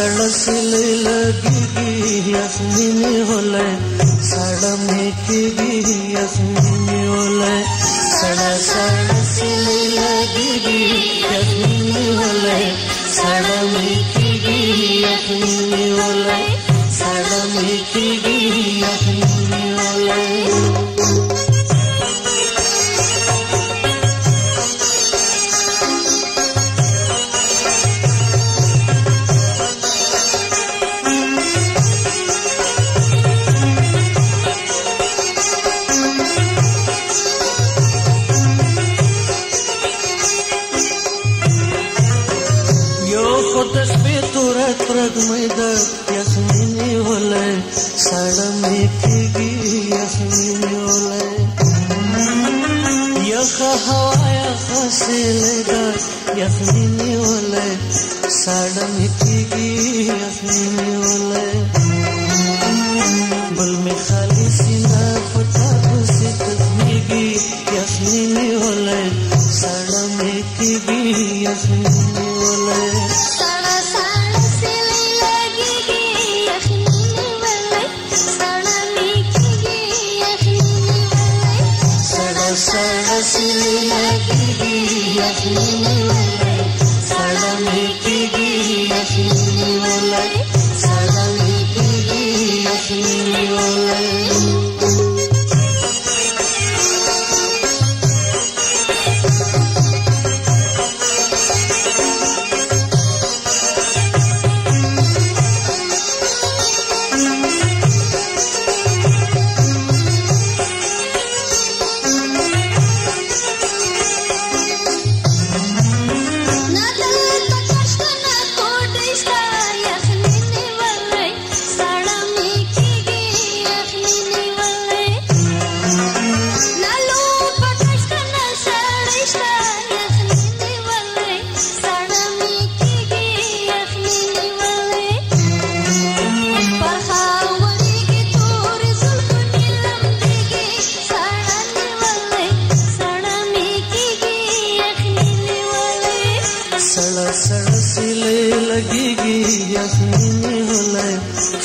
सड़ सिले लगी अस्मिनी होले सड़ मेकी अस्मिनी ходеш петура тръгмайда, ясмини оле, садами киги ясмини оле. Яха хавая хаселега, ясмини оле, садами киги ясмини оле. बल में खाली सीना पटाप से तस्मीगी यस्मिनी ओले सड़मे की भी यस्मिनी ओले गि सा सिले लगेगी यखनी होले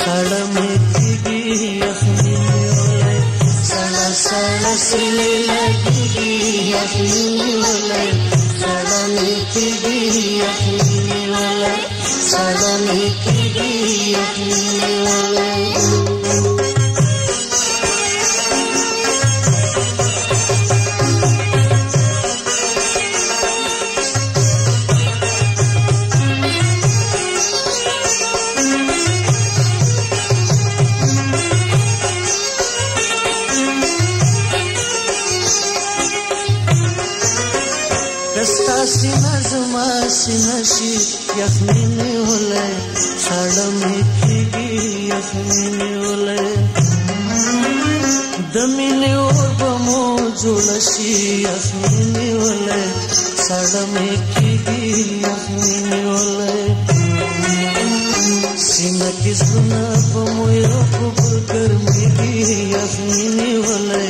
सड़ मेथीगी यखनी होले सड़ सड़ सिले लगेगी यखनी होले यखनी होले सड़ मेथीगी यखनी होले Dasta sina zama sina shi yakhmini hole sada mekhigi yakhmini hole damini और बमो जुलशी yakhmini hole sada mekhigi yakhmini hole sina kisna बमो yo kubur karmigi yakhmini hole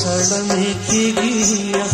sada mekhigi yakhmini